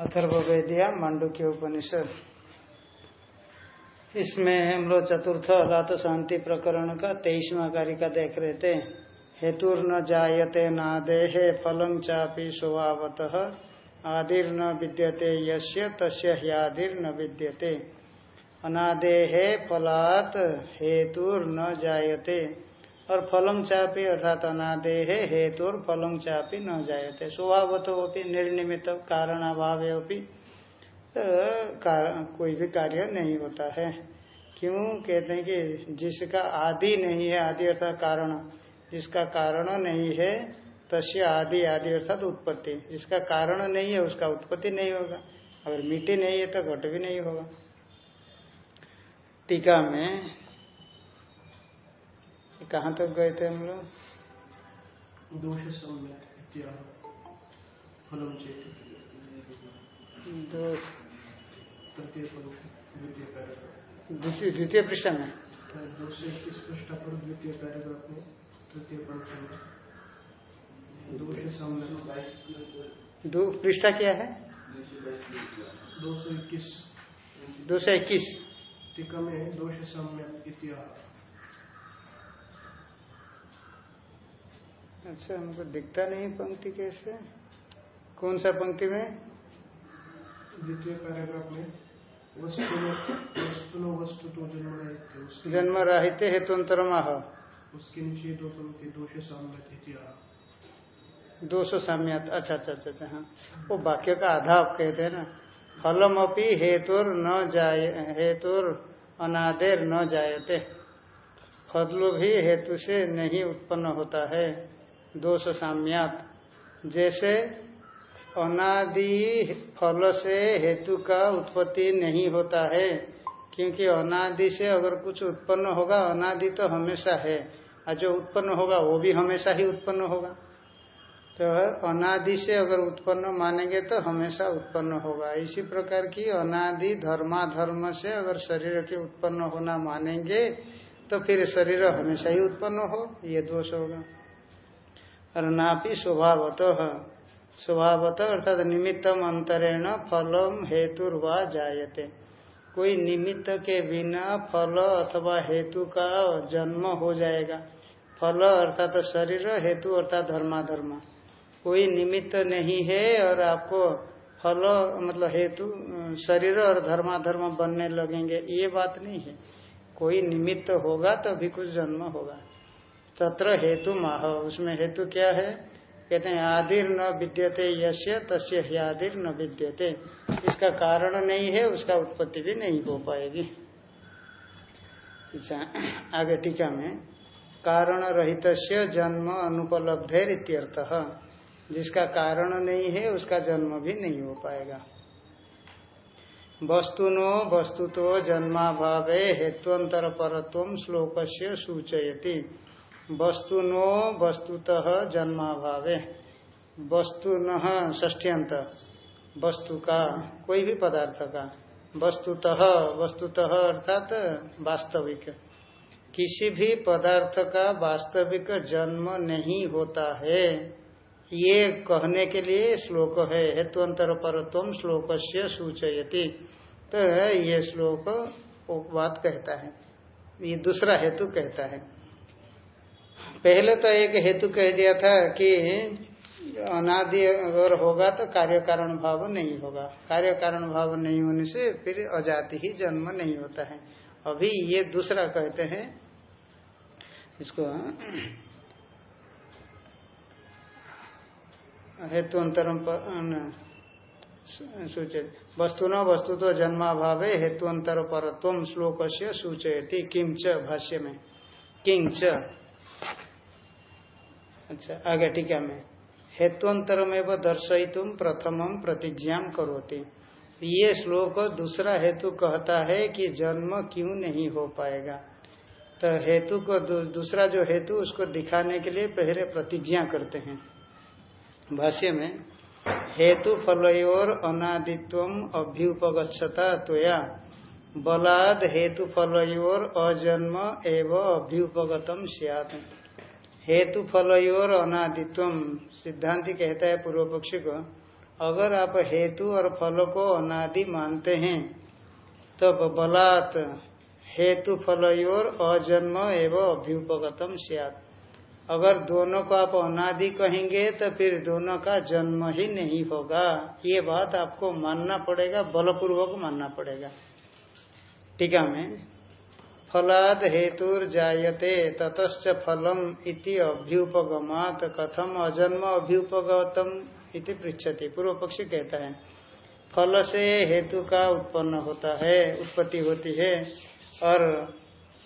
अथर्वेदिया मांडुक्य उपनिषद। इसमें हम लोग चतुर्थ रात शांति प्रकरण का तेईसवा कार्य का देख रहे थे। हेतुर्न जायते नादेहे फलं चापी स्वभावत, आदिर्न विद्यते यस्य, तस्य ह्यादिर्न विद्यते। अनादेहे फलात हेतुर्न जायते। और फलम चापी अर्थात अनादे है, हेतु और फलम चापी न जायते। स्वभावत होती निर्निमित कारण अभाव तो कोई भी कार्य नहीं होता है। क्यों? कहते हैं कि जिसका आदि नहीं है, आदि अर्थात कारण, जिसका कारण नहीं है, तस्य आदि आदि अर्थात उत्पत्ति। जिसका कारण नहीं है, उसका उत्पत्ति नहीं होगा। अगर मिट्टी नहीं है तो घट भी नहीं होगा। टीका में कहाँ तक गए थे हम लोग? दोष द्वितीय पृष्ठ में? दो सौ इक्कीस पृष्ठ पर द्वितीय पैराग्राफ में तृतीय पंक्ति दो पृष्ठा क्या है? दो सौ इक्कीस। दो सौ इक्कीस। टीका में दोष सम्यक इतिहास। अच्छा हमको दिखता नहीं पंक्ति कैसे। कौन सा पंक्ति में? द्वितीय पैराग्राफ में वस्तु वस्तु तो जन्म रहित जन्म माह उसके नीचे दो पंक्ति दोष साम्य दोष साम्यात अच्छा अच्छा अच्छा अच्छा हाँ। वो वाक्य का आधा आप कहते हैं ना। फलम अपनी हेतुर न जाय हेतुर अनादेर न जायते। फल भी हेतु से नहीं उत्पन्न होता है। दोष साम्यात जैसे अनादि फल से हेतु का उत्पत्ति नहीं होता है, क्योंकि अनादि से अगर कुछ उत्पन्न होगा, अनादि तो हमेशा है। और जो उत्पन्न होगा, वो भी हमेशा ही उत्पन्न होगा। तो अनादि से अगर उत्पन्न मानेंगे तो हमेशा उत्पन्न होगा। इसी प्रकार की अनादि धर्माधर्म से अगर शरीर के उत्पन्न होना मानेंगे तो फिर शरीर हमेशा ही उत्पन्न हो, ये दोष होगा। और नापी स्वभावत स्वभावत अर्थात निमित्तम अंतरेण फलम हेतुर्वा जायते। कोई निमित्त के बिना फल अथवा हेतु का जन्म हो जाएगा। फल अर्थात शरीर, हेतु अर्थात धर्माधर्म। कोई निमित्त नहीं है और आपको फल मतलब हेतु, शरीर और धर्माधर्म बनने लगेंगे, ये बात नहीं है। कोई निमित्त होगा तो भी कुछ जन्म होगा। तत्र हेतु माह उसमें हेतु क्या है? कहते हैं, आदिर न विद्यते यश्य तस्य आदिर न विद्यते। इसका कारण नहीं है, उसका उत्पत्ति भी नहीं हो पाएगी। अच्छा आगे टीका में, कारण रहित जन्म अनुपलब्धेर इत्यर्थ। जिसका कारण नहीं है, उसका जन्म भी नहीं हो पाएगा। वस्तुनो वस्तु तो जन्माभावे हेत्वंतर परत्व श्लोक से सूचयती। वस्तुनो वस्तुतः जन्माभावे। वस्तु न ष्ठ्यंत वस्तु का कोई भी पदार्थ का। वस्तुतः वस्तुतः अर्थात वास्तविक। किसी भी पदार्थ का वास्तविक जन्म नहीं होता है। ये कहने के लिए श्लोक है। हेतुअंतर परत्व श्लोक से सूचयती। तो ये श्लोक बात कहता है। ये दूसरा हेतु कहता है। पहले तो एक हेतु कह दिया था कि अनादि अगर होगा तो कार्य कारण भाव नहीं होगा। कार्य कारण भाव नहीं होने से फिर अजाति ही जन्म नहीं होता है। अभी ये दूसरा कहते हैं, इसको, हेतु अंतरम सूचित वस्तु न वस्तु तो जन्माभावे हेतु अंतर परत्व श्लोक से सूचयती किंच भाष्य में। किंच अच्छा आगे ठीक है मैं। टीका में हेतुअंतरमेव दर्शयितुम प्रथमम प्रतिज्ञा करोती। ये श्लोक दूसरा हेतु कहता है कि जन्म क्यों नहीं हो पाएगा। तो हेतु को दूसरा जो हेतु, उसको दिखाने के लिए पहले प्रतिज्ञा करते हैं। भाष्य में, हेतु फलोर अनादित्व अभ्युपगछता तोया बलाद हेतु फलोर अजन्म एवं अभ्युपगतम सियात। हेतु फल और अनादित्व। सिद्धांति कहता है पूर्व पक्षी को, अगर आप हेतु और फल को अनादि मानते हैं, तब तो बलात् हेतु फलोर अजन्म एवं अभ्युपगतम सियात। अगर दोनों को आप अनादि कहेंगे तो फिर दोनों का जन्म ही नहीं होगा। ये बात आपको मानना पड़ेगा, बलपूर्वक मानना पड़ेगा। टीका में फलाद हेतुर जायते ततश्च फलम इति अभ्युपगमात कथम अजन्म अभ्युपगतम इति पृछति पूर्व पक्षी कहता है फल से हेतु का उत्पन्न होता है, उत्पत्ति होती है, और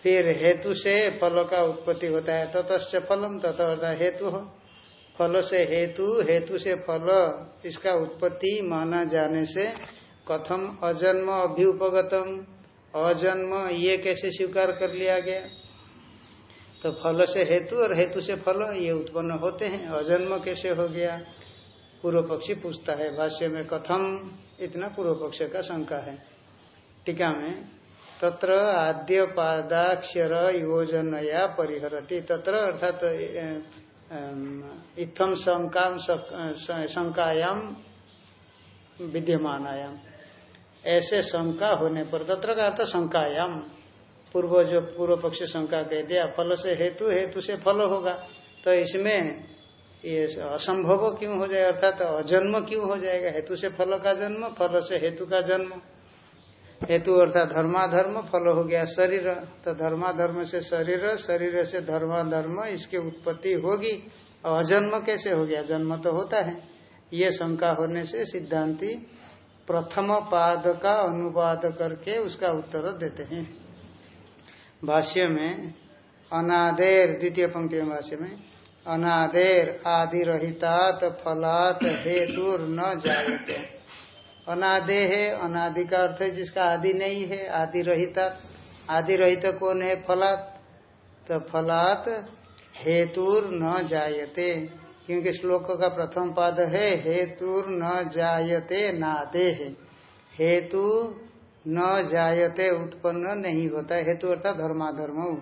फिर हेतु से फल का उत्पत्ति होता है। ततश्च फलम तथा हेतु हो। फल से हेतु हेतु से फल, इसका उत्पत्ति माना जाने से कथम अजन्म अभ्युपगतम अजन्म, ये कैसे स्वीकार कर लिया गया? तो फल से हेतु और हेतु से फल, ये उत्पन्न होते हैं। अजन्म कैसे हो गया? पूर्व पक्षी पूछता है, भाष्य में, कथम? इतना पूर्व पक्ष का शंका है। टीका में, तत्र आद्य पादाक्षर योजनया परिहरती। तत्र अर्थात इत्थम शंकायाम विद्यमानायाम ऐसे शंका होने पर तत्र का अर्थ शंकायाम। पूर्व जो पूर्व पक्ष शंका कह दिया, फल से हेतु हेतु से फल होगा। तो इसमें ये असंभव क्यों हो जाए, अर्थात तो अजन्म क्यों हो जाएगा? हेतु से फल का जन्म, फल से हेतु का जन्म। हेतु अर्थात धर्माधर्म, फल हो गया शरीर। तो धर्माधर्म से शरीर शरीर से धर्माधर्म, इसकी उत्पत्ति होगी। और अजन्म कैसे हो गया? जन्म तो होता है। ये शंका होने से सिद्धांति प्रथम पाद का अनुवाद करके उसका उत्तर देते हैं। भाष्य में, अनादेर, द्वितीय पंक्ति में भाष्य में, अनादेर आदि रहितात फलात हेतु न जायते। अनादे है, अनादि का अर्थ है जिसका आदि नहीं है आदि रहिता आदि रहित कौन है? फलात। तो फलात हेतुर न जायते। क्योंकि श्लोक का प्रथम पाद है हेतु न जायते नादे हेतु न जायते उत्पन्न नहीं होता हेतु अर्थात धर्माधर्म।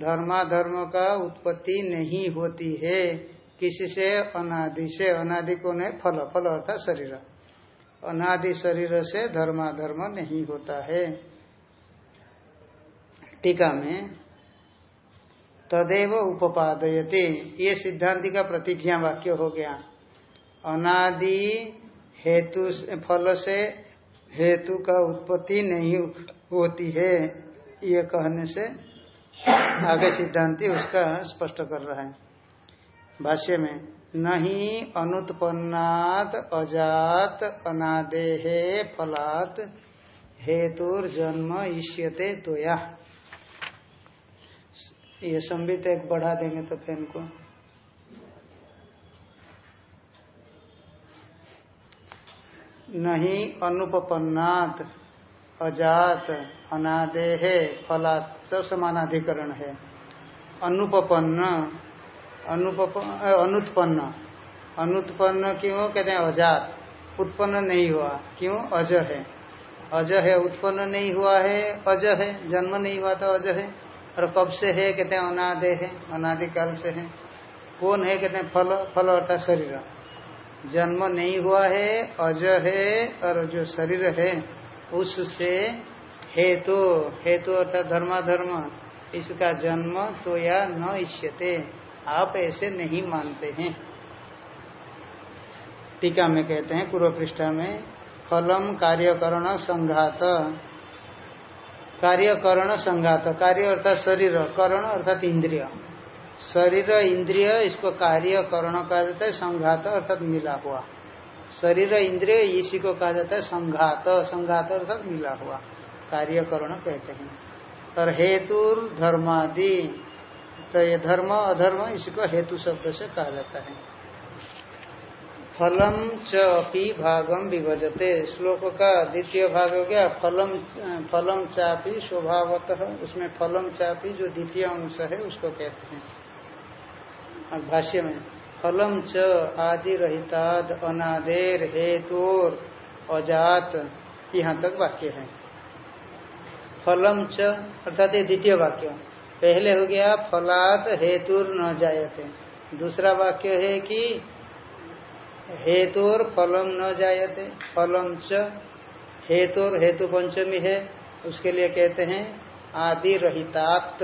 धर्माधर्म का उत्पत्ति नहीं होती है। किसी से? अनादि से। अनादि कौन है? फल। फल अर्थात शरीर। अनादि शरीर से धर्माधर्म नहीं होता है। टीका में तदेव उपादयते ये सिद्धांति का प्रतिज्ञा वाक्य हो गया। अनादि हेतु फल से हेतु का उत्पत्ति नहीं होती है, ये कहने से आगे सिद्धांति उसका स्पष्ट कर रहा है। भाष्य में, नहीं अनुत्पन्नात अजात अनादेहे फलात हेतुर जन्म इष्यते तो या संबित एक बढ़ा देंगे तो फ़ैन को नहीं अनुपन्नात अजात, अनादेहे, फलात, सब समानाधिकरण है। अनुपन्न अनुत्पन्न। अनुत्पन्न क्यों? कहते हैं अजात। उत्पन्न नहीं हुआ। क्यों? अज है। अज है, उत्पन्न नहीं हुआ है अज है, जन्म नहीं हुआ तो अज है। और कब से है? कहते हैं अनादे है। अनादिकाल से है। कौन है? कहते हैं फल फल अर्थात शरीर। जन्म नहीं हुआ है, अज है, और जो शरीर है, उससे हेतु हेतु अर्थात धर्माधर्म, इसका जन्म तो या न इष्यते। आप ऐसे नहीं मानते हैं। टीका में कहते हैं पूर्व पृष्ठा में, फलम कार्यकरण संघात। कार्यकरण संघात। कार्य अर्थात शरीर, करण अर्थात इंद्रिय। शरीर, इंद्रिय, इसको कार्य करण कहा जाता है, संघात अर्थात मिला हुआ। शरीर, इंद्रिय इसी को कहा जाता है, संघात। संघात अर्थात मिला हुआ। कार्यकरण कहते हैं। और हेतु, धर्मादि। तो ये धर्म, अधर्म, इसको हेतु शब्द से कहा जाता है। फलम च अपी भागम विभजते। श्लोक का द्वितीय भाग हो गया, फलम फलम चापी स्वभावत। उसमें फलम चापी जो द्वितीय अंश है, उसको कहते हैं। भाष्य में, फलम च आदि रहिताद अनादेर हेतुर अजात। यहाँ तक वाक्य है। फलम च, अर्थात ये द्वितीय वाक्य। पहले हो गया, फलात हेतु न जायते। दूसरा वाक्य है कि हेतुर फलम न जायते, फलम च हेतुर, हेतु पंचमी है, उसके लिए कहते हैं आदि रहितात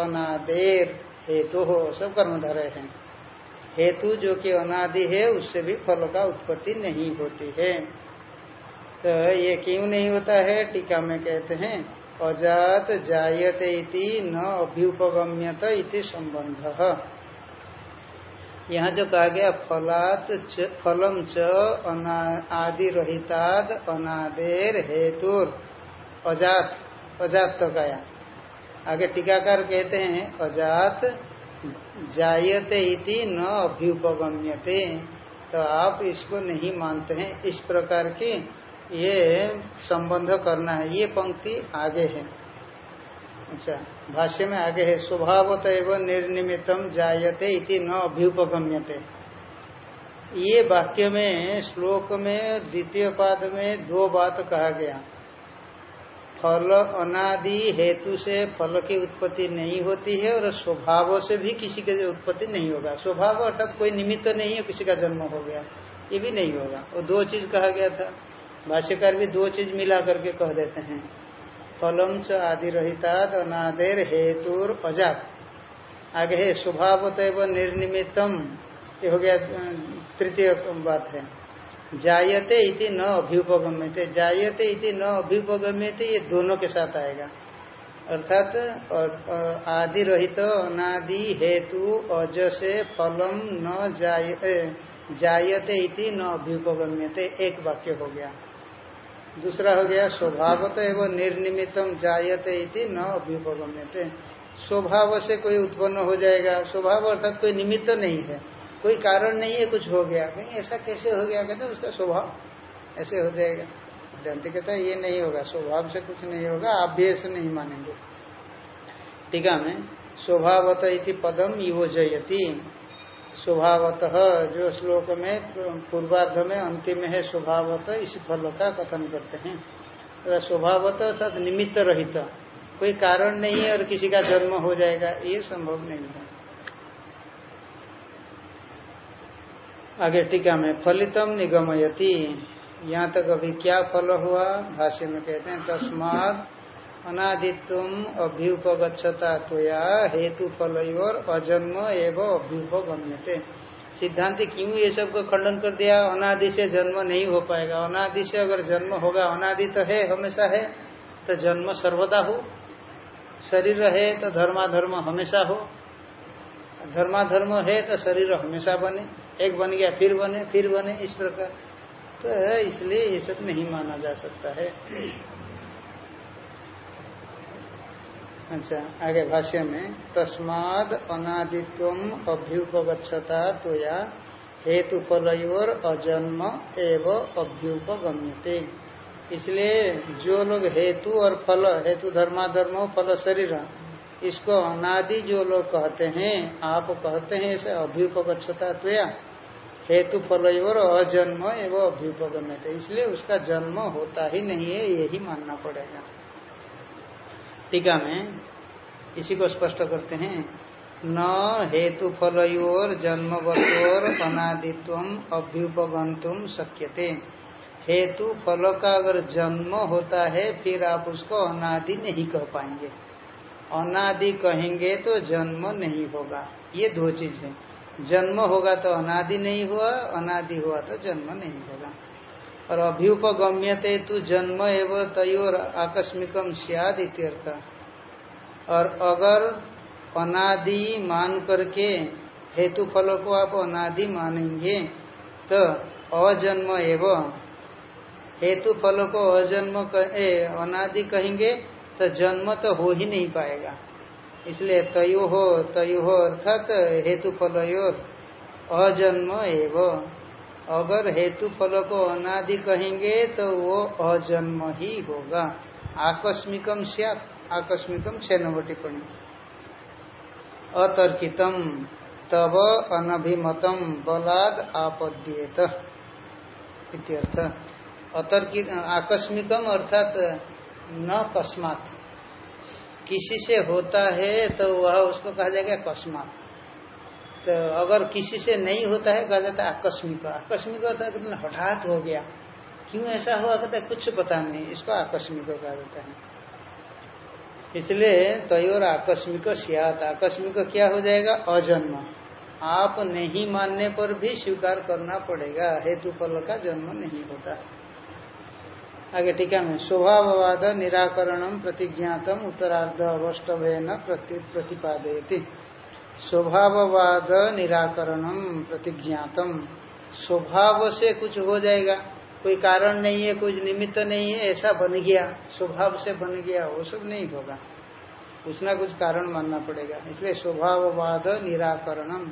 अनादेर, हेतु हो, सब कर्मधारय हैं। हेतु जो कि अनादि है, उससे भी फल का उत्पत्ति नहीं होती है। तो ये क्यों नहीं होता है? टीका में कहते हैं, अजात जायते इति न अभ्युपगम्यत इति संबंध। यहाँ जो कहा गया, फलात फलम च आदि रहिताद अनादेर हेतुर। अजात अजात तो गया आगे टीकाकार कहते हैं, अजात जायते इति न अभ्युपगम्यते। तो आप इसको नहीं मानते हैं। इस प्रकार की ये संबंध करना है। ये पंक्ति आगे है। अच्छा भाष्य में आगे है स्वभावत निर्निमितम जायते इति न अभ्युपगम्यते। ये वाक्य में, श्लोक में, द्वितीय पाद में दो बात कहा गया। फल अनादि हेतु से फल की उत्पत्ति नहीं होती है और स्वभाव से भी किसी के उत्पत्ति नहीं होगा। स्वभाव अर्थात कोई निमित्त नहीं है, किसी का जन्म हो गया, ये भी नहीं होगा। और दो चीज़ कहा गया था। भाष्यकार भी दो चीज़ मिला करके कह देते हैं। फलम च आदि रहिताद अनादेर हेतुर अजात। आगे है स्वभावत निर्निमितम ये हो गया, तृतीय बात है। जायते इति न अभ्युपगम्यते। जायते इति न अभ्युपगम्यते, ये दोनों के साथ आएगा। अर्थात आदि रहित अनादि, हेतु अज से फलम न जाय जायते इति न अभ्युपगम्यते। एक वाक्य हो गया। दूसरा हो गया स्वभावत एवं निर्निमितम जायते इति न अभ्युपगम्यते। स्वभाव से कोई उत्पन्न हो जाएगा। स्वभाव अर्थात कोई निमित्त नहीं है। कोई कारण नहीं है कुछ हो गया। कहीं ऐसा कैसे हो गया? कहते उसका स्वभाव ऐसे हो जाएगा। सिद्धांत कहता है ये नहीं होगा। स्वभाव से कुछ नहीं होगा आप भी ऐसे नहीं मानेंगे। टीका में स्वभावत इति पदम योजयती स्वभावतः, जो श्लोक में, पूर्वार्ध में, अंतिम है स्वभावत, इस फल का कथन करते हैं। स्वभावत अर्थात निमित्त रहित। कोई कारण नहीं है और किसी का जन्म हो जाएगा, ये संभव नहीं है। आगे टीका में, फलितम निगमयति। यहाँ तक अभी क्या फल हुआ, भाष्य में कहते हैं तस्माद अनादित्व अभ्युपगछता तोया हेतु फल और अजन्म एवं अभ्युपगम्यते। सिद्धांत क्यों ये सबको खंडन कर दिया? अनादि से जन्म नहीं हो पाएगा। अनादि से अगर जन्म होगा, अनादि तो है, हमेशा है तो जन्म सर्वदा हो। शरीर है तो धर्माधर्म हमेशा हो। धर्माधर्म है तो शरीर हमेशा बने। एक बन गया, फिर बने फिर बने, इस प्रकार। तो इसलिए ये सब नहीं माना जा सकता है। अच्छा आगे भाष्य में, तस्माद अनादित्व अभ्युपगछता तो या हेतु फलोर अजन्म एवं अभ्युपगम्यते। इसलिए जो लोग हेतु और फल, हेतु धर्माधर्म, फल शरीर, इसको अनादि जो लोग कहते हैं, आप कहते हैं इसे अभ्युपगछता तो या हेतु फल और अजन्म एवं अभ्युपगम्यते। इसलिए उसका जन्म होता ही नहीं है, यही मानना पड़ेगा। टीका में इसी को स्पष्ट करते हैं, न हेतु फलोर जन्मवतोर अनादित्व अभ्युपगंतुम शक्यते। हेतु फल का अगर जन्म होता है, फिर आप उसको अनादि नहीं कह पाएँगे। अनादि कहेंगे तो जन्म नहीं होगा। ये दो चीज़ है। जन्म होगा तो अनादि नहीं हुआ, अनादि हुआ तो जन्म नहीं होगा। और अभ्युपगम्यते तो जन्म एवं तयोर आकस्मिकम सियाद और अगर अनादि मान करके हेतु फलों को आप अनादि मानेंगे तो अजन्म एवं। हेतु फलों को अजन्म कहे अनादि कहेंगे तो जन्म तो हो ही नहीं पाएगा। इसलिए तयो हो तयु हो अर्थात हेतु फलोर अजन्म एवं। अगर हेतु फल को अनादि कहेंगे तो वो अजन्म ही होगा। आकस्मिकम सियात आकस्मिकम छह नंबर टिप्पणी। अतर्कितम तब अनभिमतम बलाद आपद्येत, इत्यर्थ। अतर्कित आकस्मिकम अर्थात न कस्मात। किसी से होता है तो वह उसको कहा जाएगा कस्मात। तो अगर किसी से नहीं होता है कहा जाता है आकस्मिक आकस्मिक होता है तो हठात हो गया। क्यों ऐसा हुआ? कहता है, कुछ पता नहीं। इसको आकस्मिक कहा जाता है। इसलिए तयोर आकस्मिक सियात। आकस्मिक क्या हो जाएगा? अजन्म। आप नहीं मानने पर भी स्वीकार करना पड़ेगा। हेतु फल का जन्म नहीं होता। आगे टीका में स्वभाववाद निराकरणम प्रतिज्ञातम उत्तरार्ध अवस्तव प्रति प्रतिपादयती। स्वभाववाद निराकरणम, प्रतिज्ञातम। स्वभाव से कुछ हो जाएगा, कोई कारण नहीं है कुछ निमित्त नहीं है, ऐसा बन गया, स्वभाव से बन गया, वो सब नहीं होगा। कुछ ना कुछ कारण मानना पड़ेगा, इसलिए स्वभाववाद निराकरणम,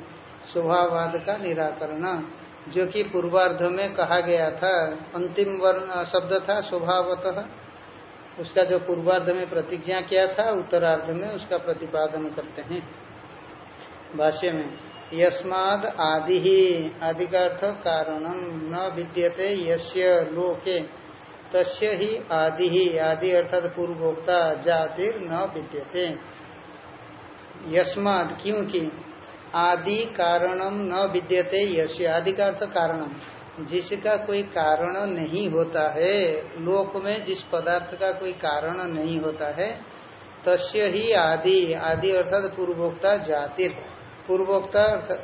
स्वभाववाद का निराकरण। जो कि पूर्वार्ध में कहा गया था, अंतिम वर्ण, शब्द था स्वभावतः। उसका जो पूर्वार्ध में प्रतिज्ञा किया था, उत्तरार्ध में उसका प्रतिपादन करते हैं। भाष्य में, यस्माद आदि ही आदि का अर्थ कारणम न विद्यते, यस्य लोके तस्य ही आदि ही आदि अर्थात पूर्वोक्ता जातिर न विद्यते। यस्माद क्योंकि आदि कारणम न विद्यते यश आदि का अर्थ कारणम जिसका कोई कारण नहीं होता है, लोक में जिस पदार्थ का कोई कारण नहीं होता है, तस्य ही आदि आदि अर्थात पूर्वोक्ता जातिर। पूर्वोक्ता अर्थात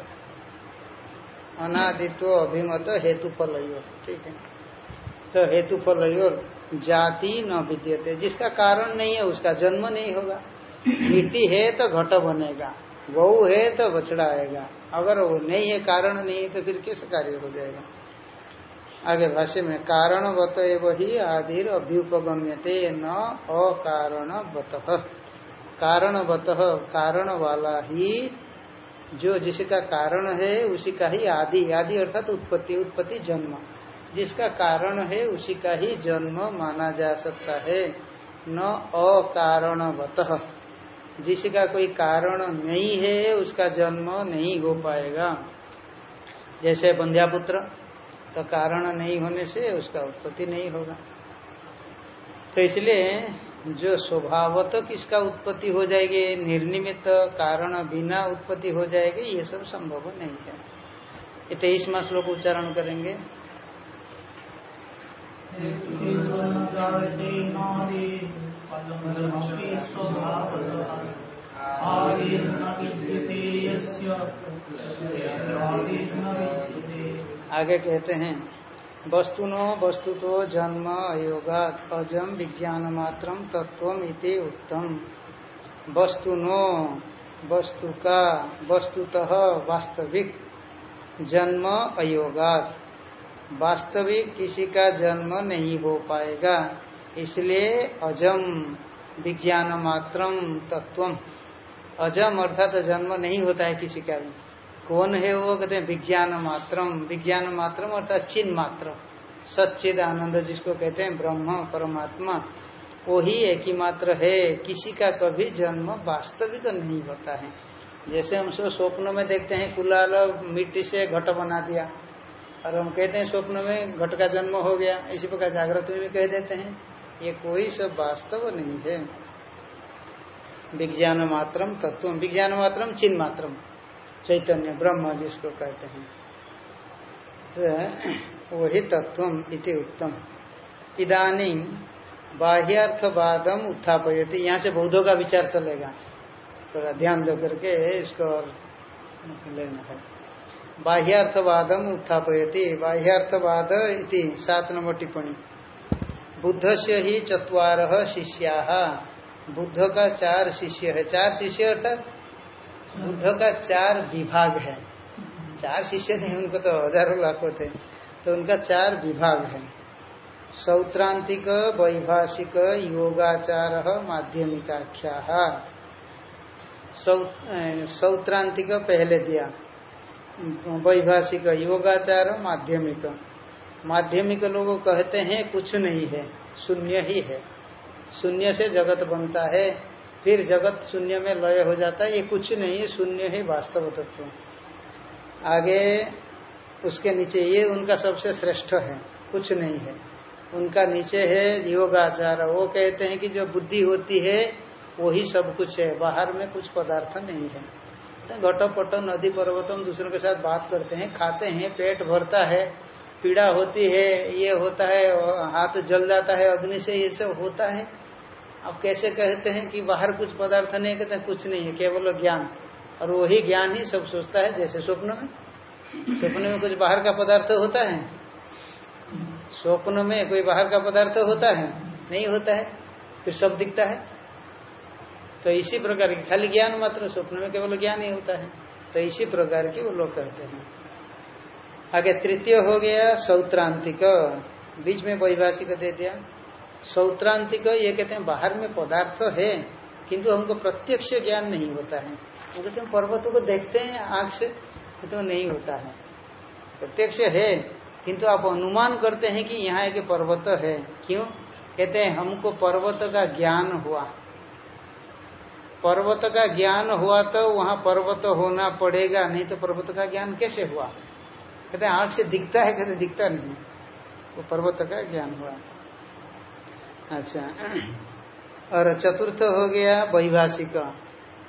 अनादित्व अभिमत हेतु फल ठीक है? तो हेतु फल जाति न विद्यते। जिसका कारण नहीं है, उसका जन्म नहीं होगा। मिट्टी है तो घट बनेगा, गौ है तो बछड़ा आएगा अगर वो नहीं है, कारण नहीं है तो फिर किस कार्य हो जाएगा? आगे भाष्य में कारण बत वही आदिर अभ्युपगम्यते न अकारण बत कारण बत कारण वाला ही जो जिसका कारण है, उसी का ही आदि। आदि अर्थात उत्पत्ति। उत्पत्ति जन्म। जिसका कारण है, उसी का ही जन्म माना जा सकता है। न अकारणवत। जिसका कोई कारण नहीं है, उसका जन्म नहीं हो पाएगा। जैसे बंध्यापुत्र तो कारण नहीं होने से उसका उत्पत्ति नहीं होगा। तो इसलिए जो स्वभावत किसका उत्पत्ति हो जाएगी? निर्निमित कारण बिना उत्पत्ति हो जाएगी, ये सब संभव नहीं है। ये तेईसवा श्लोक उच्चारण करेंगे। आगे कहते हैं वस्तुनो वस्तु तो जन्म अयोगा अजम विज्ञान मात्र तत्व उत्तम वस्तुनो वस्तु का वस्तुतः वास्तविक, जन्म अयोगात। वास्तविक किसी का जन्म नहीं हो पाएगा, इसलिए अजम विज्ञान मात्रम तत्व अजम अर्थात जन्म नहीं होता है किसी का भी। कौन है वो? कहते हैं विज्ञान मात्रम। विज्ञान मात्रम अर्थात चिन्ह मात्र। सच्चिद आनंद जिसको कहते हैं ब्रह्म, परमात्मा वो ही एक ही। मात्र है किसी का कभी जन्म वास्तविक नहीं होता है। जैसे हम सब स्वप्न में देखते हैं, कुलाल मिट्टी से घट बना दिया। और हम कहते हैं स्वप्न में घट का जन्म हो गया। इसी प्रकार जागृत में भी कह देते हैं, ये कोई सब वास्तव नहीं है। विज्ञान मात्रम तत्व विज्ञान मात्रम, चिन्ह मात्रम। चैतन्य ब्रह्म जिसको कहते हैं। तो वही तत्व इति उत्तम। इदानी बाह्यार्थवादम उत्थापयती। यहाँ से बौद्धों का विचार चलेगा। थोड़ा तो ध्यान दे करके इसको और लेना है। बाह्यार्थवादम उत्थापयती। बाह्यार्थवाद इति सात नंबर टिप्पणी। बुद्ध से ही चतवार शिष्या। बुद्ध का चार शिष्य है। चार शिष्य अर्थात बुद्ध का चार विभाग है। चार शिष्य थे, उनको तो हज़ारों लाखों थे। तो उनका चार विभाग है। सौत्रांतिक, वैभाषिक, योगाचार, माध्यमिकाख्या। सौत्रांतिक पहले दिया। वैभाषिक, योगाचार, माध्यमिक। माध्यमिक लोग कहते हैं, कुछ नहीं है, शून्य ही है। शून्य से जगत बनता है। फिर जगत शून्य में लय हो जाता है, ये कुछ नहीं शून्य है वास्तव तत्व। आगे उसके नीचे, ये उनका सबसे श्रेष्ठ है, कुछ नहीं है। उनका नीचे है योगाचार। वो कहते हैं कि जो बुद्धि होती है, वही सब कुछ है। बाहर में कुछ पदार्थ नहीं है। घट पट नदी पर्वत, हम दूसरों के साथ बात करते हैं, खाते हैं, पेट भरता है, पीड़ा होती है, ये होता है, हाथ जल जाता है, अग्नि से ये सब होता है। अब कैसे कहते हैं कि बाहर कुछ पदार्थ नहीं कहते, कुछ नहीं है, केवल ज्ञान। और वही ज्ञान ही सब सोचता है, जैसे स्वप्न में। स्वप्न में कुछ बाहर का पदार्थ होता है? स्वप्न में कोई बाहर का पदार्थ होता है? नहीं होता है, फिर सब दिखता है। तो इसी प्रकार की, खाली ज्ञान मात्र, स्वप्न में केवल ज्ञान ही होता है। तो इसी प्रकार की वो लोग कहते हैं। आगे तृतीय हो गया, सौत्रांतिक। बीच में वैभाषिक दे दिया। सौत्रांतिक, ये कहते हैं, बाहर में पदार्थ है, किंतु हमको प्रत्यक्ष ज्ञान नहीं होता है। वो कहते हैं, पर्वतों को देखते हैं आँख से तो नहीं होता है। प्रत्यक्ष है, किंतु आप अनुमान करते हैं कि यहाँ एक पर्वत है। क्यों? कहते हैं, हमको पर्वत का ज्ञान हुआ। पर्वत का ज्ञान हुआ तो वहाँ पर्वत होना पड़ेगा, नहीं तो पर्वत का ज्ञान कैसे हुआ? कहते हैं आँख से दिखता है, कहते दिखता नहीं। वो पर्वत का ज्ञान हुआ। अच्छा। और चतुर्थ हो गया वैभाषिक।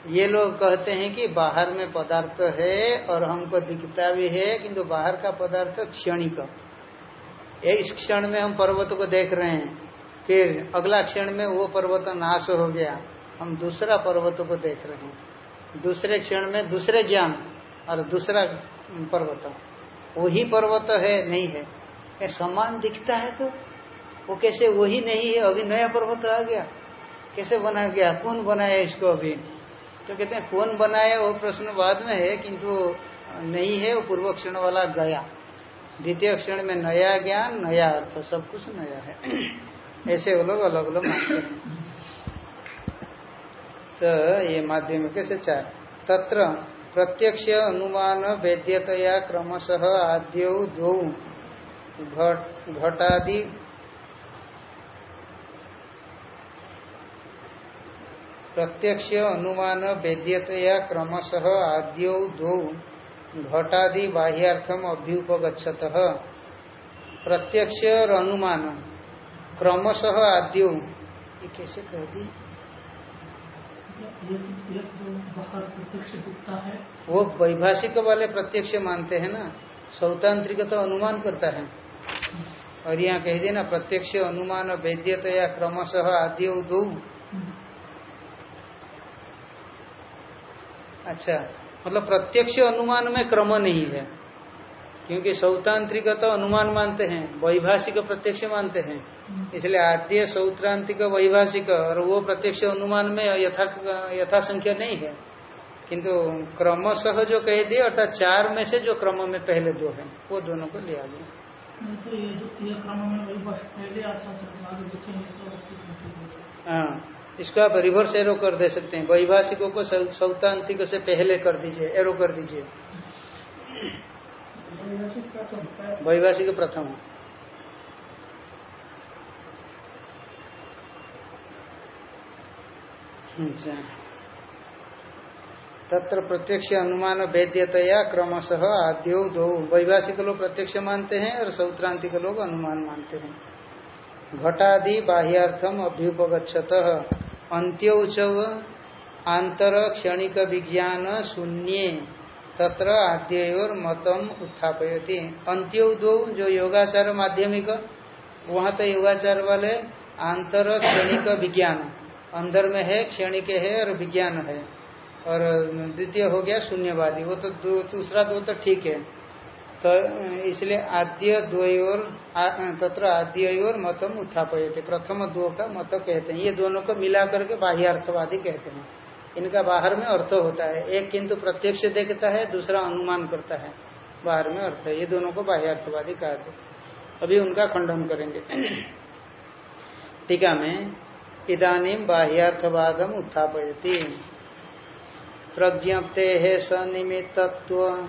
ये लोग कहते हैं कि बाहर में पदार्थ है और हमको दिखता भी है, किंतु बाहर का पदार्थ क्षणिक। इस क्षण में हम पर्वत को देख रहे हैं। फिर अगला क्षण में वो पर्वत नाश हो गया। हम दूसरा पर्वत को देख रहे हैं। दूसरे क्षण में दूसरे ज्ञान और दूसरा पर्वत। वही पर्वत है, नहीं है। समान दिखता है तो वो कैसे वही नहीं है, अभी नया पर्वत आ गया। कैसे बना गया? कौन बनाया इसको अभी? तो कहते हैं, कौन बनाया? वो प्रश्न बाद में है, किंतु नहीं है, वो पूर्व क्षण वाला गया। द्वितीय क्षण में नया ज्ञान, नया अर्थ, सब कुछ नया है। ऐसे वो लोग अलग अलग मानते हैं। तो ये माध्यम कैसे चार। तत्र प्रत्यक्ष अनुमान वेद्यतया क्रमशः आद्य दो घटादि प्रत्यक्ष अनुमान वेद्यतया क्रमशः आद्य दो घटादि बाह्यार्थम अभ्युपगछत प्रत्यक्ष और अनुमान। क्रमशः आद्यो। ये कैसे कह दी वो वैभाषिक वाले प्रत्यक्ष मानते हैं ना? सौतांत्रिक तो अनुमान करता है। और यहाँ कह दिया ना प्रत्यक्ष अनुमान वेद्यतया क्रमशः आद्य दो अच्छा मतलब प्रत्यक्ष अनुमान में क्रम नहीं है क्योंकि सौतांत्रिक तो अनुमान मानते हैं वैभाषिक प्रत्यक्ष मानते हैं। इसलिए आद्य सौत्रांतिक वैभाषिक और वो प्रत्यक्ष अनुमान में यथा यथा संख्या नहीं है। किंतु क्रमशः जो कह दिए अर्थात चार में से जो क्रम में पहले दो है वो दोनों को लिया गया हाँ। इसको आप रिवर्स एरो कर दे सकते हैं। वैभाषिकों को सौतांतिक से पहले कर दीजिए एरो कर दीजिए। वैभाषिक प्रथम। अच्छा। तत्र प्रत्यक्ष अनुमान वेद्यतया क्रमशः आद्यो दो। वैभाषिक लोग प्रत्यक्ष मानते हैं और सौत्रांतिक लोग अनुमान मानते हैं। घटादि बाह्यार्थम अभ्युपगछत अंत्योच आंतर क्षणिक विज्ञान शून्य, तत्र आद्योर मतम उत्थापयती। अंत्यो दो जो योगाचार माध्यमिक, वहाँ तो योगाचार वाले आंतर क्षणिक विज्ञान, अंदर में है, क्षणिक है और विज्ञान है। और द्वितीय हो गया शून्यवादी, वो तो दूसरा दो तो ठीक है। तो इसलिए आद्य द्वयोर तत्र आद्योर मतम उत्थापयते। प्रथम दो का मत कहते हैं। ये दोनों को मिला करके बाह्य अर्थवादी कहते हैं। इनका बाहर में अर्थ होता है। एक किंतु प्रत्यक्ष देखता है, दूसरा अनुमान करता है। बाहर में अर्थ ये दोनों को बाह्य अर्थवादी कहते अभी उनका खंडन करेंगे। टीका में, इदानी बाह्यार्थवादम उत्थापयती। प्रज्ञप्ते है सनिमित्तत्व।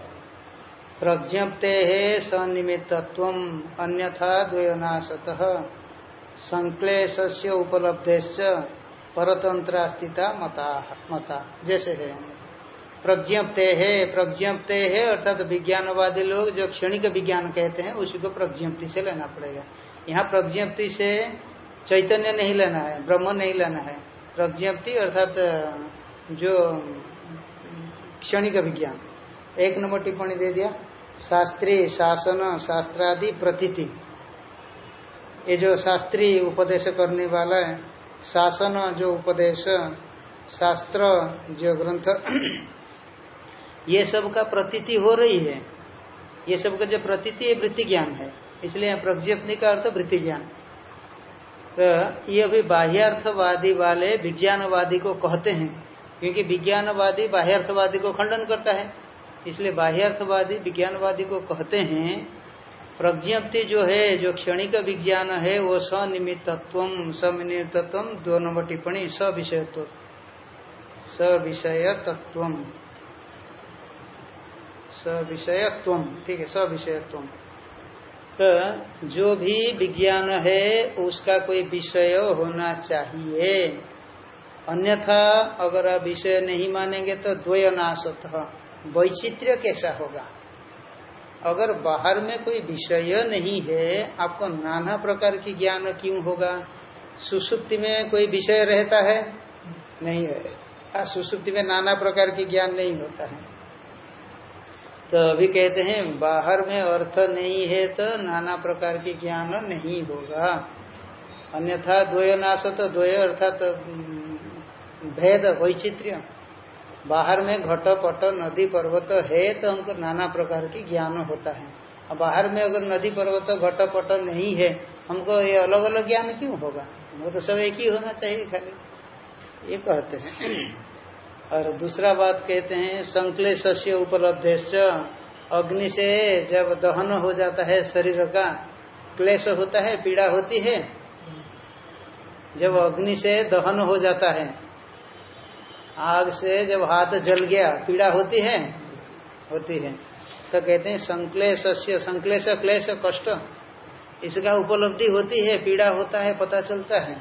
प्रज्ञप्ते सनिमित्तत्व अन्यथा द्वयनाशत। संक्लेश से उपलब्धे परतंत्र स्थिता मता मता। जैसे है। प्रज्ञप्ते है प्रज्ञप्ते है अर्थात विज्ञानवादी लोग जो क्षणिक विज्ञान कहते हैं, उसी को प्रज्ञप्ति से लेना पड़ेगा। यहाँ प्रज्ञप्ति से चैतन्य नहीं लेना है, ब्रह्म नहीं लेना है। प्रज्ञप्ति अर्थात, जो क्षणिक विज्ञान। एक नंबर टिप्पणी दे दिया। शास्त्री शासन, शास्त्रादि प्रतीति। ये जो शास्त्री उपदेश करने वाला है, शासन जो उपदेश, शास्त्र जो ग्रंथ, ये सब का प्रतीति हो रही है। ये सब का जो प्रतीति है, वृत्ति ज्ञान है। इसलिए प्रज्ञप्ति का अर्थ वृत्ति ज्ञान। तो ये अभी बाह्यार्थवादी वाले विज्ञानवादी को कहते हैं, क्योंकि विज्ञानवादी बाह्यार्थवादी को खंडन करता है। इसलिए बाह्यार्थवादी, विज्ञानवादी को कहते हैं, प्रज्ञप्ति जो है, जो क्षणिक विज्ञान है, वो सनिमित्तत्व सनिमित्तत्व दो नंबर टिप्पणी, सविषयत्व सविषय तत्व सविषयत्व ठीक है सविषयत्व तो जो भी विज्ञान है, उसका कोई विषय होना चाहिए। अन्यथा अगर आप विषय नहीं मानेंगे तो द्वयनाशत। वैचित्र्य कैसा होगा? अगर बाहर में कोई विषय नहीं है, आपको नाना प्रकार की ज्ञान क्यों होगा? सुसुप्ति में कोई विषय रहता है? नहीं है। सुसुप्ति में नाना प्रकार की ज्ञान नहीं होता है। तो अभी कहते हैं, बाहर में अर्थ नहीं है तो नाना प्रकार की ज्ञान नहीं होगा। अन्यथा द्वयनाश तो द्वय अर्थात तो भेद, वैचित्र्य। बाहर में घट पट नदी पर्वत है तो हमको नाना प्रकार की ज्ञान होता है। अब बाहर में अगर नदी पर्वत घट पट नहीं है, हमको ये अलग अलग ज्ञान क्यों होगा? वो तो सब एक ही होना चाहिए खाली। ये कहते हैं। और दूसरा बात कहते हैं संकलेश से उपलब्ध अग्नि से जब दहन हो जाता है शरीर का, क्लेश होता है, पीड़ा होती है। जब अग्नि से दहन हो जाता है आग से जब हाथ जल गया, पीड़ा होती है? होती है। तो कहते हैं, संकलेश संकलेश, क्लेश, कष्ट। इसका उपलब्धि होती है, पीड़ा होता है, पता चलता है।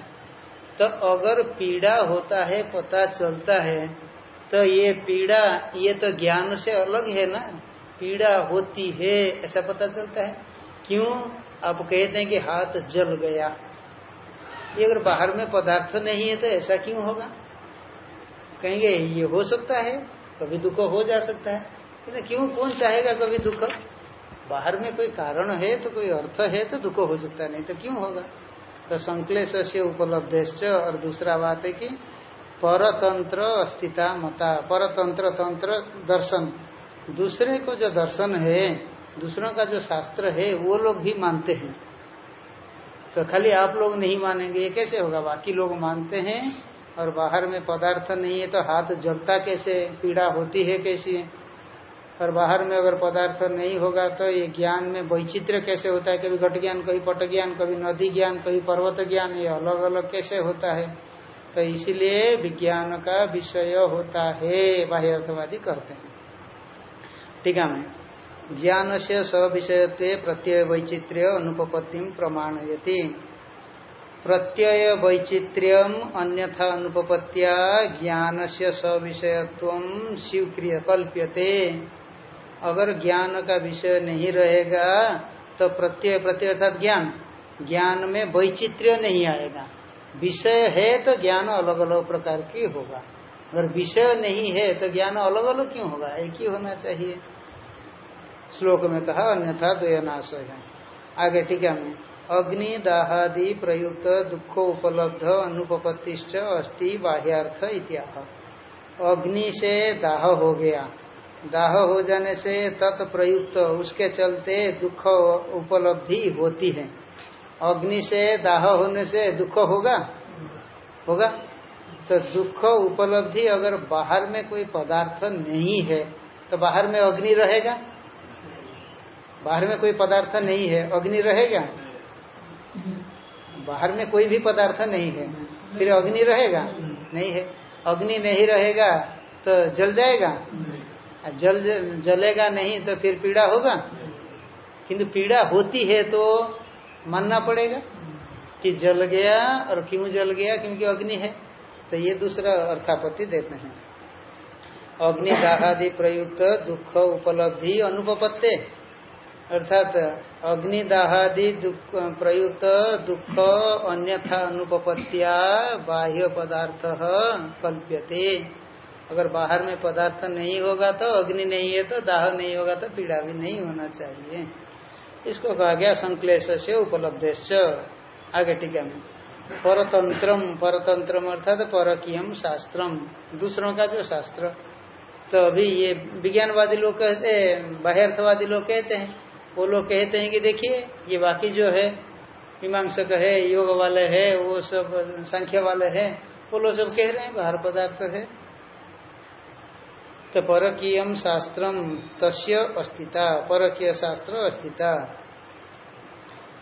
तो अगर पीड़ा होता है, पता चलता है तो ये पीड़ा, ये तो ज्ञान से अलग है ना? पीड़ा होती है, ऐसा पता चलता है। क्यों? आप कहते हैं कि हाथ जल गया। ये अगर बाहर में पदार्थ नहीं है तो ऐसा क्यों होगा? कहेंगे, ये हो सकता है, कभी दुख हो जा सकता है। क्यों? कौन चाहेगा कभी दुख? बाहर में कोई कारण है तो कोई अर्थ है तो दुख हो सकता है, नहीं तो क्यों होगा? तो संकलेश से उपलब्ध और दूसरा बात है कि परतंत्र अस्थिता मता, परतंत्र तंत्र दर्शन। दूसरे को जो दर्शन है, दूसरों का जो शास्त्र है, वो लोग भी मानते हैं। तो खाली आप लोग नहीं मानेंगे, ये कैसे होगा? बाकी लोग मानते हैं और बाहर में पदार्थ नहीं है तो हाथ जलता कैसे? पीड़ा होती है कैसी? और बाहर में अगर पदार्थ नहीं होगा तो ये ज्ञान में वैचित्र कैसे होता है? कभी घट ज्ञान, कभी पट ज्ञान, कभी नदी ज्ञान, कभी पर्वत ज्ञान, ये अलग अलग कैसे होता है? तो इसलिए विज्ञान का विषय होता है, बाह्य अर्थवादी कहते हैं। ठीक है, मैं। ज्ञान से सविषयत्व प्रत्यय वैचित्र्य अनुपत्ति प्रमाणयति। प्रत्यय वैचित्र्यम अन्यथा अनुपत्या ज्ञान से सविषयत्व स्वीक्रिय, कल्प्यते। अगर ज्ञान का विषय नहीं रहेगा तो प्रत्यय प्रत्यय अर्थात ज्ञान। ज्ञान में वैचित्र्य नहीं आएगा। विषय है तो ज्ञान अलग अलग प्रकार की होगा। अगर विषय नहीं है तो ज्ञान अलग अलग क्यों होगा? एक ही होना चाहिए। श्लोक में कहा, अन्यथा द्वयनाश है आगे ठीक है अग्नि दाहादि प्रयुक्त दुख उपलब्ध अनुपत्तिश्च अस्ति बाह्यार्थ इत्याह। अग्नि से दाह हो गया। दाह हो जाने से तत्प्रयुक्त उसके चलते दुख उपलब्धि होती है। अग्नि से दाह होने से दुख होगा? होगा। तो दुख उपलब्धि अगर बाहर में कोई पदार्थ नहीं है तो बाहर में अग्नि रहेगा? बाहर में कोई पदार्थ नहीं है, अग्नि रहेगा? बाहर में कोई भी पदार्थ नहीं है। फिर अग्नि रहेगा? नहीं है। अग्नि नहीं रहेगा तो जल जाएगा? जल जलेगा नहीं तो फिर पीड़ा होगा? किंतु पीड़ा होती है तो मानना पड़ेगा कि जल गया और क्यों जल गया? क्योंकि अग्नि है। तो ये दूसरा अर्थापत्ति देते हैं। अग्नि दाहादि प्रयुक्त दुख उपलब्धि अनुपत्ते अर्थात अग्नि दाहादि दुख, प्रयुक्त दुख, अन्यथा अनुपत्तिया बाह्य पदार्थ कल्प्यते। अगर बाहर में पदार्थ नहीं होगा तो अग्नि नहीं है तो दाह नहीं होगा तो पीड़ा भी नहीं होना चाहिए। इसको कहा गया संकलेश से उपलब्ध आगे टीका में परतंत्रम परतंत्रम अर्थात परकीयम शास्त्रम। दूसरों का जो शास्त्र। तो अभी ये विज्ञानवादी लोग कहते हैं, बाह्यर्थवादी लोग कहते हैं। वो लोग कहते हैं कि देखिए, ये बाकी जो है, मीमांसक है, योग वाले है, वो सब संख्या वाले है, वो लोग सब कह रहे हैं, बाहर पदार्थ है। तो परकीयम शास्त्रम तस्य अस्तिता, परकीय शास्त्र अस्तिता।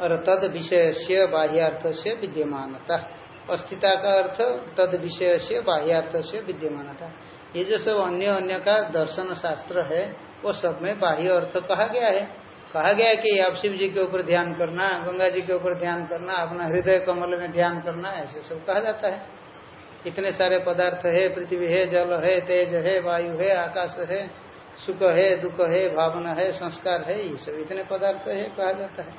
और तद विषय से बाह्यार्थ से विद्यमानता। अस्तिता का अर्थ, तद विषय से बाह्यार्थ से विद्यमानता। ये जो सब अन्य अन्य का दर्शन शास्त्र है, वो सब में बाह्य अर्थ कहा गया है। कहा गया कि आप शिव जी के ऊपर ध्यान करना, गंगा जी के ऊपर ध्यान करना, अपना हृदय कमल में ध्यान करना, ऐसे सब कहा जाता है। इतने सारे पदार्थ है, पृथ्वी है, जल है, तेज है, वायु है, आकाश है, सुख है, दुख है, भावना है, संस्कार है, ये सब इतने पदार्थ है, कहा जाता है।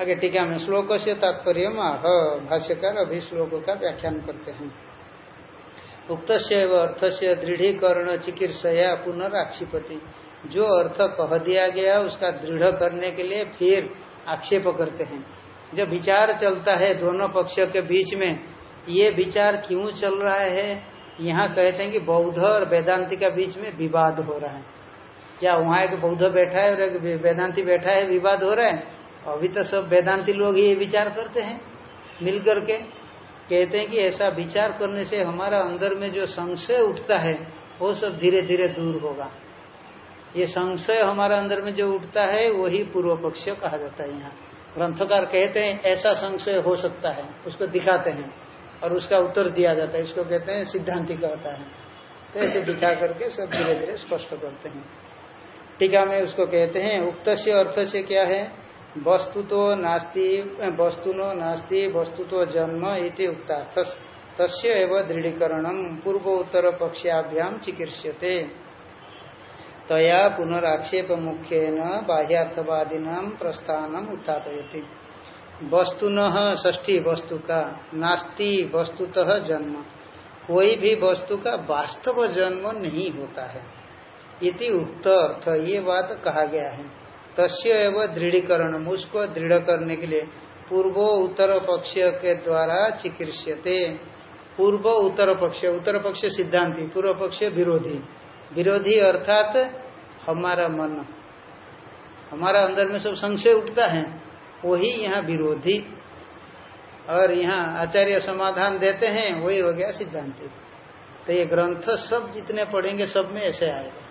आगे टीका में श्लोक से तात्पर्य भाष्यकार अभी श्लोक का व्याख्यान करते हैं। उक्त अर्थ से दृढ़ीकरण चिकित्सया पुनराक्षिपति। जो अर्थ कह दिया गया उसका दृढ़ करने के लिए फिर आक्षेप करते हैं। जब विचार चलता है दोनों पक्षों के बीच में, ये विचार क्यों चल रहा है? यहाँ कहते हैं कि बौद्ध और वेदांति के बीच में विवाद हो रहा है। क्या वहाँ एक बौद्ध बैठा है और एक वेदांति बैठा है, विवाद हो रहा है? अभी तो सब वेदांति लोग ये विचार करते हैं मिल करके कहते हैं कि ऐसा विचार करने से हमारा अंदर में जो संशय उठता है, वो सब धीरे धीरे दूर होगा। ये संशय हमारा अंदर में जो उठता है, वही पूर्व पक्ष कहा जाता है यहाँ। ग्रंथकार कहते हैं, ऐसा संशय हो सकता है। उसको दिखाते हैं और उसका उत्तर दिया जाता है। इसको कहते हैं सिद्धांति कहता है तो ऐसे दिखा करके सब धीरे धीरे स्पष्ट करते हैं। टीका में उसको कहते हैं उक्त से अर्थ से क्या है? वस्तु तो नास्ती वस्तु नो नास्ती वस्तु तो जन्म इति उक्तार्थ तस्य एवं दृढ़ीकरण पूर्व उत्तर पक्षाभ्याम चिकीर्ष्यते। तया पुनराक्षेप मुख्यन बाह्यार्थवादीना प्रस्थान उत्थापयती। वस्तु न ष्ठी वस्तु का नास्ति वस्तुतः जन्म। कोई भी वस्तु का वास्तव जन्म नहीं होता है। इति उक्त अर्थ ये बात कहा गया है। तस्य एवं दृढ़ीकरण उसको दृढ़ करने के लिए पूर्व उत्तर पक्ष के द्वारा चिकित्सते पूर्व उत्तर पक्ष उत्तर पक्ष सिद्धांति, पूर्व पक्ष विरोधी। विरोधी अर्थात हमारा मन। हमारा अंदर में सब संशय उठता है, वही यहाँ विरोधी। और यहाँ आचार्य समाधान देते हैं, वही हो गया सिद्धांति। तो ये ग्रंथ सब जितने पढ़ेंगे, सब में ऐसे आएगा।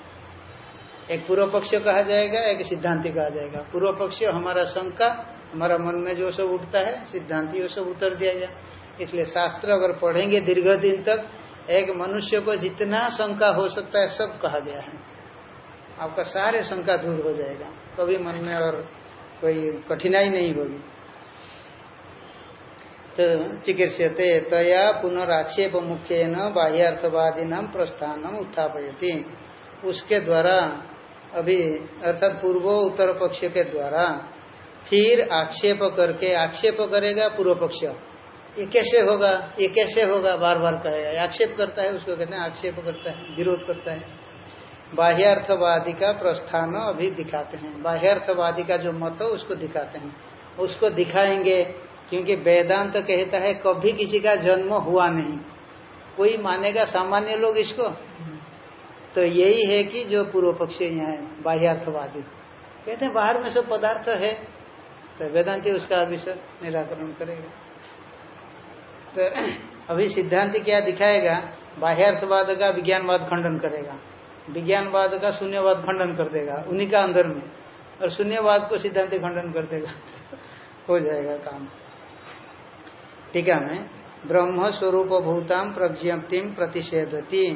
एक पूर्व पक्ष कहा जाएगा, एक सिद्धांति कहा जाएगा। पूर्व पक्ष हमारा शंका, हमारा मन में जो सब उठता है, सिद्धांति वो सब उतर दिया जाए। इसलिए शास्त्र अगर पढ़ेंगे दीर्घ दिन तक एक मनुष्य को जितना शंका हो सकता है, सब कहा गया है। आपका सारे शंका दूर हो जाएगा। कभी मन में और कोई कठिनाई नहीं होगी। तो चिकित्सते तया पुनराक्षेप मुख्य न बाह्यार्थवादी नाम प्रस्थान उत्थापयती। उसके द्वारा, अभी अर्थात पूर्व उत्तर पक्ष के द्वारा, फिर आक्षेप करके, आक्षेप करेगा पूर्व पक्ष। ये कैसे होगा, ये कैसे होगा? बार बार करेगा आक्षेप करता है, उसको कहते हैं आक्षेप करता है, विरोध करता है। बाह्यार्थवादी का प्रस्थान अभी दिखाते हैं। बाह्यार्थवादी का जो मत हो, उसको दिखाते हैं। उसको दिखाएँगे क्योंकि वेदांत तो कहता है, कभी किसी का जन्म हुआ नहीं। कोई मानेगा सामान्य लोग इसको? तो यही है कि जो पूर्व पक्षी यहाँ है, बाह्यार्थवादी। कहते हैं बाहर में सब पदार्थ है। तो वेदांति उसका विषय निराकरण करेगा। तो अभी सिद्धांति क्या दिखाएगा? बाह्यार्थवाद का विज्ञानवाद खंडन करेगा। विज्ञानवाद का शून्यवाद खंडन कर देगा, उन्हीं का अंदर में। और शून्यवाद को सिद्धांत खंडन कर देगा। हो जाएगा काम। ठीक है मैं ब्रह्म स्वरूप भूताम प्रज्ञप्तिम प्रतिषेधती।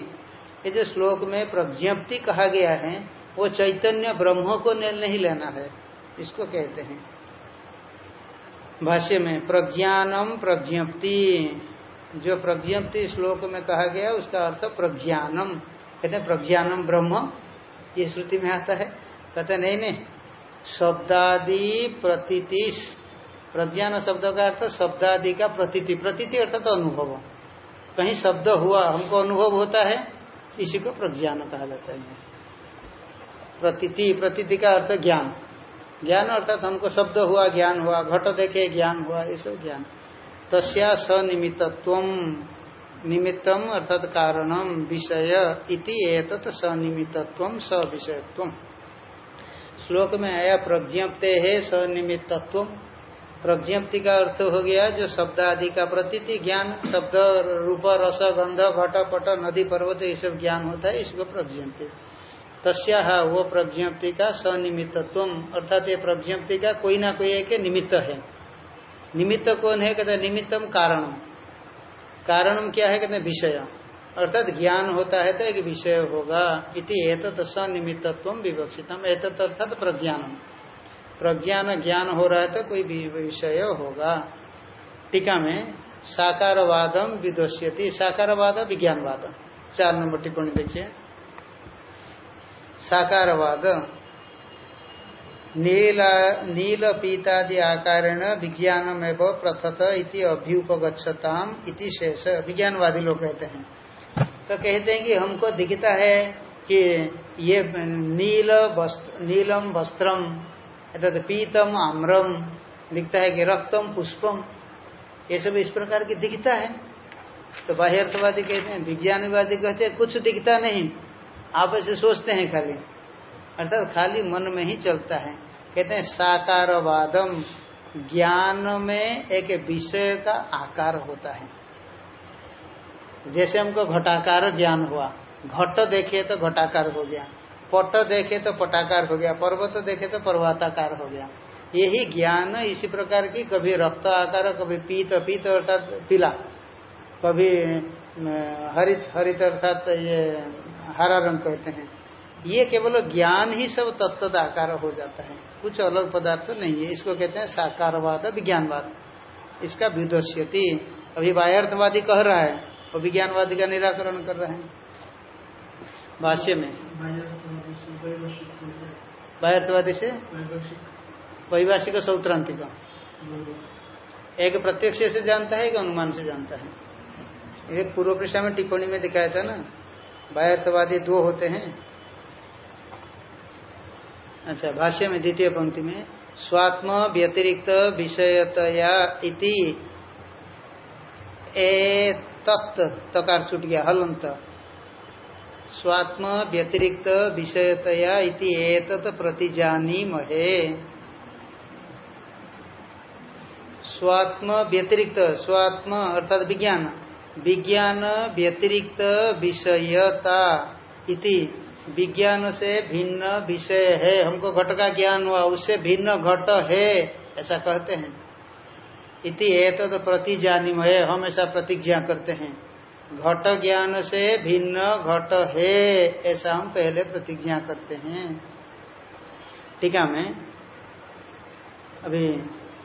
ये जो श्लोक में प्रज्ञप्ति कहा गया है, वो चैतन्य ब्रह्म को नहीं लेना है। इसको कहते हैं। भाष्य में, प्रज्ञानम प्रज्ञप्ति। जो प्रज्ञप्ति श्लोक में कहा गया, उसका अर्थ प्रज्ञानम। कहते हैं प्रज्ञानम ब्रह्म, ये श्रुति में आता है। कहते नहीं नहीं, शब्दादि प्रतीतिश प्रज्ञान शब्द का अर्थ शब्दादि का प्रतीति। प्रतीति अर्थात तो अनुभव। कहीं शब्द हुआ, हमको अनुभव होता है, इसी को प्रज्ञान कहा जाता है। प्रतीति प्रतीति का अर्थ ज्ञान। ज्ञान अर्थात हमको शब्द हुआ, ज्ञान हुआ, घट देखे, ज्ञान हुआ, ये सब ज्ञान। तस्या सनिमित्व निमित्तम अर्थात कारणम, विषय इति एतत सनिमित्व स विषयत्व श्लोक में आया, प्रज्ञप्ते है सनिमित्व प्रज्ञप्ति का अर्थ हो गया, जो शब्द आदि का प्रतीति, ज्ञान, शब्द, रूप, रस, गंध, घट, पट, नदी, पर्वत, ये सब ज्ञान होता है, इसको प्रज्ञप्ति। तस्या वो प्रज्ञप्ति का सनिमित्व अर्थात ये प्रज्ञप्ति का कोई ना कोई एक निमित्त है। निमित्त कौन है? कहते निमित्तम कारणम। कारणम क्या है? कहते विषय। अर्थात ज्ञान होता है तो एक विषय होगा। इति एतत सनिमित्व विवक्षितम। एतत अर्थात प्रज्ञानम। प्रज्ञान ज्ञान हो रहा है तो कोई विषय होगा। टीका में साकारवादम विदोष्यति। साकारवाद विज्ञानवाद। चार नंबर टिप्पणी देखिए। साकारवाद। नील पीतादि आकारेण विज्ञानम एवं प्रथत इति अभ्युपगछताम इति शेष। विज्ञानवादी लोग कहते हैं। तो कहते हैं कि हमको दिखता है कि ये नील वस्त्र, नीलम वस्त्रम पीतम आम्रम, दिखता है कि रक्तम पुष्पम, ये सब इस प्रकार की दिखता है। तो बाह्यर्थवादी कहते हैं, विज्ञानवादी कहते हैं, कुछ दिखता नहीं। आप ऐसे सोचते हैं खाली। अर्थात खाली मन में ही चलता है। कहते हैं, साकारवादम, ज्ञान में एक विषय का आकार होता है। जैसे हमको घटाकार ज्ञान हुआ, घट देखे तो घटाकार हो गया, पट देखे तो पटाकार हो गया, पर्वत देखे तो पर्वताकार हो गया। यही ज्ञान इसी प्रकार की, कभी रक्त आकार, कभी पीत पीत अर्थात पीला, कभी हरित हरित अर्थात ये हरा रंग कहते हैं। ये केवल ज्ञान ही सब तत्त आकार हो जाता है। कुछ अलग पदार्थ नहीं है। इसको कहते हैं साकारवाद विज्ञानवाद इसका विदोष्यति। अभी बाह्यर्थवादी कह रहा है और विज्ञानवादी का निराकरण कर रहे हैं। भाष्य में। बाह्यर्थवादी से वैभाषिक सौत्रांतिक। एक प्रत्यक्ष से जानता है एक अनुमान से जानता है। एक पूर्व पृष्ठा में टिप्पणी में दिखाया था ना बाह्यर्थवादी दो होते हैं। अच्छा भाष्य में द्वितीय पंक्ति में, स्वात्म व्यतिरिक्त विषयतया इति ए तकार छूट गया हलंत स्वात्म व्यतिरिक्त विषयतया इति प्रतिजानी महे स्वात्म व्यतिरिक्त, स्वात्म अर्थात विज्ञान। विज्ञान व्यतिरिक्त विषयता इति। विज्ञान से भिन्न विषय है। हमको घट का ज्ञान हुआ, उससे भिन्न घट है, ऐसा कहते हैं। इति एतद प्रतिजानिमय हम ऐसा प्रतिज्ञा करते हैं। घट ज्ञान से भिन्न घट है, ऐसा हम पहले प्रतिज्ञा करते हैं। ठीक है, मैं अभी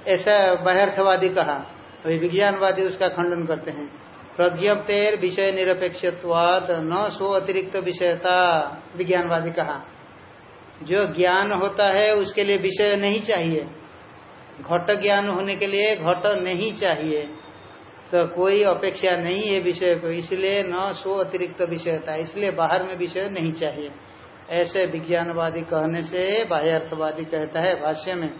ऐसा बाह्यर्थवादी कहा। अभी विज्ञानवादी उसका खंडन करते हैं। प्रज्ञप्तेर विषय निरपेक्षवाद न सो अतिरिक्त विषयता, विज्ञानवादी कहा। जो ज्ञान होता है, उसके लिए विषय नहीं चाहिए। घट ज्ञान होने के लिए घट नहीं चाहिए। तो कोई अपेक्षा नहीं है विषय को, इसलिए न सो अतिरिक्त विषय था इसलिए बाहर में विषय नहीं चाहिए। ऐसे विज्ञानवादी कहने से बाह्यर्थवादी कहता है, भाष्य में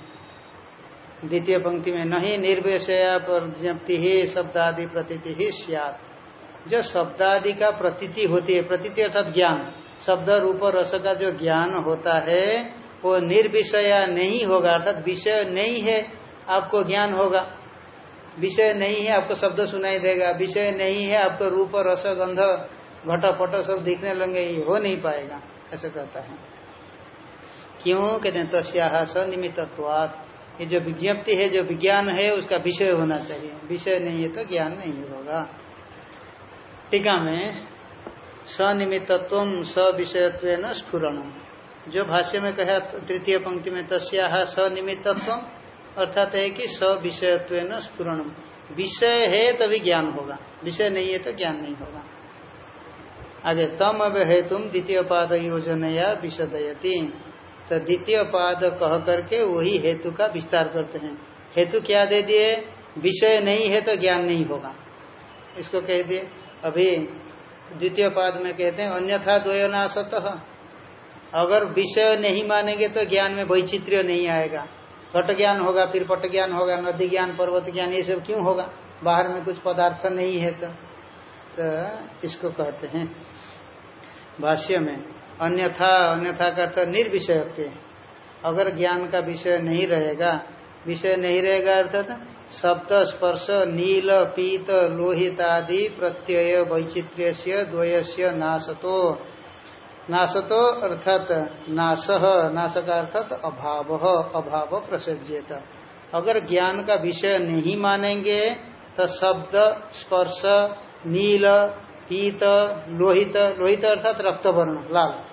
द्वितीय पंक्ति में नहीं निर्विषया प्रज्ञप्ति ही शब्दादि प्रतीति ही सियात। जो शब्दादि का प्रतीति होती है, प्रतीति अर्थात ज्ञान, शब्द रूप रस का जो ज्ञान होता है, वो निर्विषया नहीं होगा, अर्थात विषय नहीं है, आपको ज्ञान होगा। विषय नहीं है, आपको शब्द सुनाई देगा। विषय नहीं है, आपको रूप, रस, गंध घट पट सब दिखने लगे ये हो नहीं पाएगा, ऐसा कहता है। क्यों? कहते हैं, तस्या सनिमित्वात ये जो विज्ञप्ति है, जो विज्ञान है, उसका विषय होना चाहिए। विषय नहीं है तो ज्ञान नहीं होगा। टीका में, सनिमित्तत्व स विषयत्व न स्फुरण जो भाष्य में कहा, तृतीय पंक्ति में, तस्या सनिमित्तत्व, अर्थात है कि स विषयत्व न स्फुरण विषय है तभी ज्ञान होगा। विषय नहीं है तो ज्ञान नहीं होगा। आगे, तम अब हेतु द्वितीय पाद योजना विशदयती तो द्वितीय पाद कह करके वही हेतु का विस्तार करते हैं। हेतु क्या दे दिए? विषय नहीं है तो ज्ञान नहीं होगा। इसको कह दिए। अभी द्वितीय पाद में कहते हैं अन्यथा द्वयना सतह अगर विषय नहीं मानेंगे तो ज्ञान में वैचित्र्य नहीं आएगा। घट ज्ञान होगा फिर पट ज्ञान होगा नदी ज्ञान पर्वत ज्ञान ये सब क्यों होगा? बाहर में कुछ पदार्थ नहीं है तो, तो इसको कहते हैं भाष्य में। अन्यथा अन्यथा का अर्थ निर्विषय अगर ज्ञान का विषय नहीं रहेगा, विषय नहीं रहेगा अर्थात सप्त स्पर्श, नील, पीत, लोहित आदि प्रत्यय वैचित्र्य द्वयस्य नाशतो। नाशतो अर्थात नाश नाश का अर्थात अभाव अभाव प्रसज्यत। अगर ज्ञान का विषय नहीं मानेंगे तो शब्द, स्पर्श, नील पीत, लोहित लोहित अर्थात रक्तवर्ण लाल।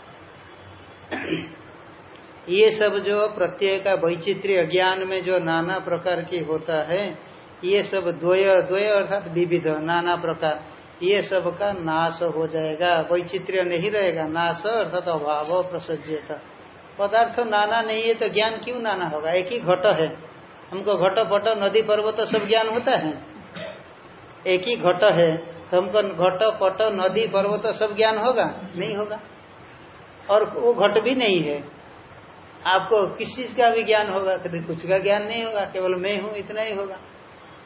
ये सब जो प्रत्यय का वैचित्र्य ज्ञान में जो नाना प्रकार की होता है, ये सब द्वय द्वय अर्थात विविध, नाना प्रकार, ये सब का नाश हो जाएगा, वैचित्र्य नहीं रहेगा, नाश अर्थात अभाव, प्रसज्यता। पदार्थ नाना नहीं है तो ज्ञान क्यों नाना होगा? एक ही घट है। हमको घट पट नदी पर्वत सब ज्ञान होता है। एक ही घट है। तो हमको घट, पट, नदी, पर्वत, सब ज्ञान होगा? नहीं होगा। और वो घट भी नहीं है। आपको किस चीज़ का भी ज्ञान होगा? कभी कुछ का ज्ञान नहीं होगा, केवल मैं हूँ, इतना ही होगा।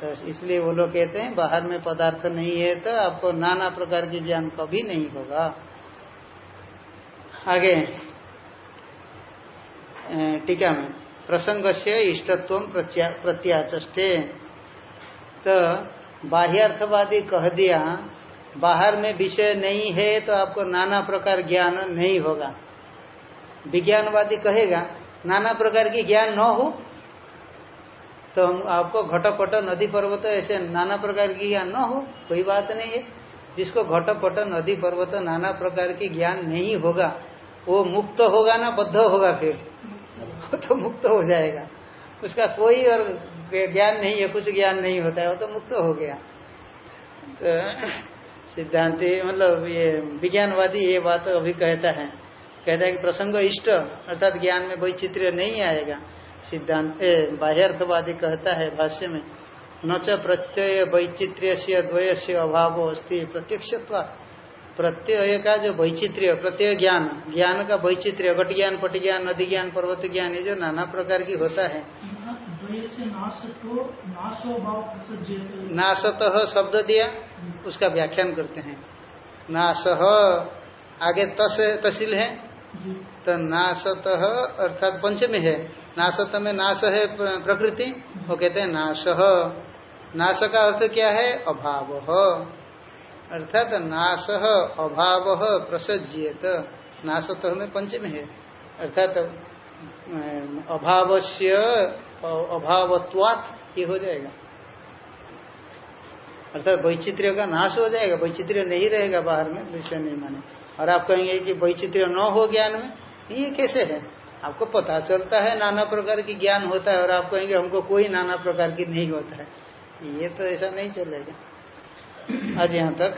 तो इसलिए वो लोग कहते हैं, बाहर में पदार्थ नहीं है तो आपको नाना प्रकार के ज्ञान कभी नहीं होगा। आगे टीका में प्रसंग से इष्टत्व प्रत्याचे तो बाह्यार्थवादी कह दिया, बाहर में विषय नहीं है तो आपको नाना प्रकार ज्ञान नहीं होगा। विज्ञानवादी कहेगा, नाना प्रकार की ज्ञान न हो तो हम आपको घटपट नदी पर्वत ऐसे नाना प्रकार की ज्ञान न हो, कोई बात नहीं है। जिसको घटपट नदी पर्वत नाना प्रकार की ज्ञान नहीं होगा, वो मुक्त होगा ना बद्ध होगा फिर? तो मुक्त हो जाएगा। उसका कोई और ज्ञान नहीं है, कुछ ज्ञान नहीं होता है, वो तो मुक्त हो गया। तो सिद्धांति मतलब ये विज्ञानवादी ये बात अभी कहता है। कहता है कि प्रसंग इष्ट, अर्थात ज्ञान में कोई चित्र नहीं आएगा। सिद्धांत बाह्यर्थवादी कहता है भाष्य में, न च प्रत्यय वैचित्र्य से द्वय से अभाव अस्थि प्रत्यक्ष प्रत्यय का जो वैचित्र्य प्रत्यय ज्ञान ज्ञान का वैचित्र्य घट ज्ञान पट ज्ञान नदी ज्ञान पर्वत ज्ञान ये जो नाना प्रकार की होता है। नाशत शब्द दिया उसका व्याख्यान करते हैं। नाश आगे तस तहसील है। तो नाशत अर्थात पंचमी है। नाशत में नाश है प्रकृति। वो कहते हैं नाश नाश का अर्थ क्या है? अभाव। अर्थात नाश अभाव प्रसज्येत। नाश तो हमें पंचमी है। अर्थात अभाव से अभावत्वात ये हो जाएगा। अर्थात वैचित्र्य का नाश हो जाएगा, वैचित्र्य नहीं रहेगा बाहर में, विषय नहीं माने। और आप कहेंगे कि वैचित्र्य न हो ज्ञान में, ये कैसे है? आपको पता चलता है नाना प्रकार की ज्ञान होता है और आप कहेंगे हमको कोई नाना प्रकार की नहीं होता है। ये तो ऐसा नहीं चलेगा। आज यहाँ तक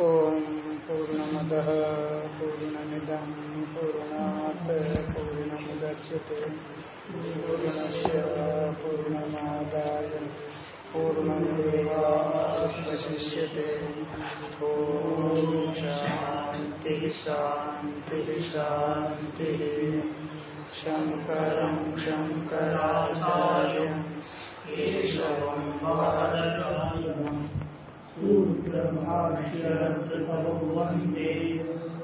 ओम पूर्ण मद पूर्ण निदम पूर्णात पूर्ण मुदच्यते पूर्णस्य पूर्णमादाय पूर्णमेवावशिष्यते। ॐ शान्तिः शान्तिः शान्तिः। शङ्करं शङ्कराचार्यं केशवं वादरायणम् सूत्रभाष्य वंदे